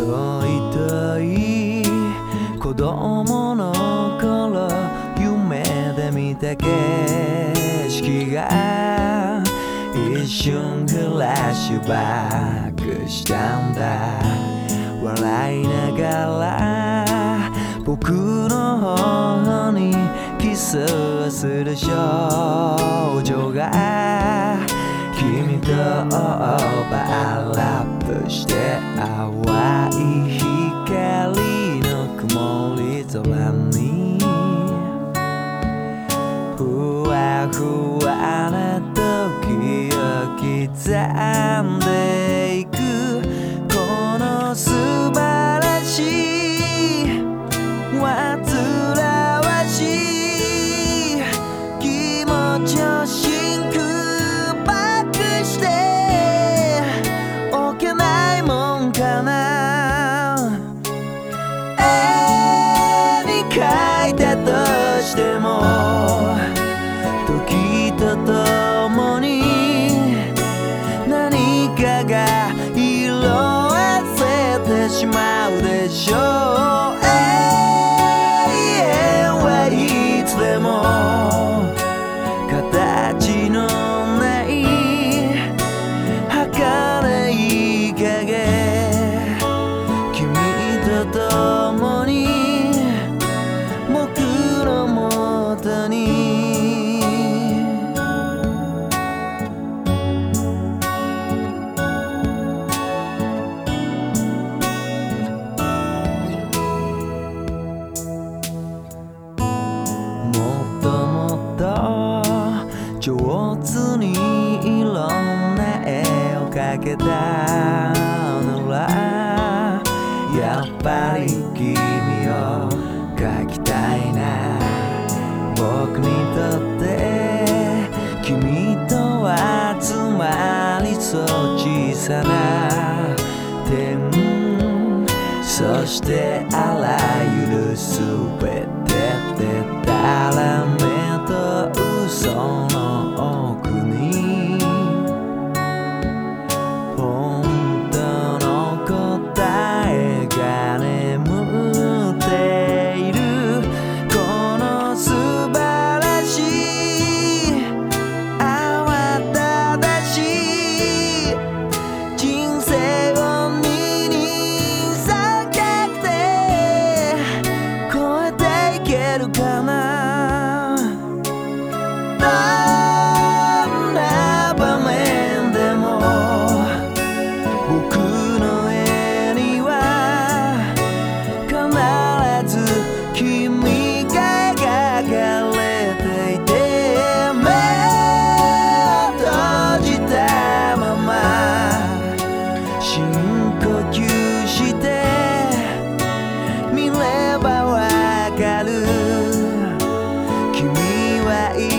りたい子供の頃夢で見た景色が一瞬フラッシュバックしたんだ。笑いながら僕の頬にキスをする少女が君とオーバーラップして淡い光の曇り空にふわふわな時を刻んでが色あせてしまうでしょうけたならやっぱり君を描きたいな。僕にとって君とはつまりそう小さな点そしてあらゆるすべてでたらめと嘘 little girl. I. he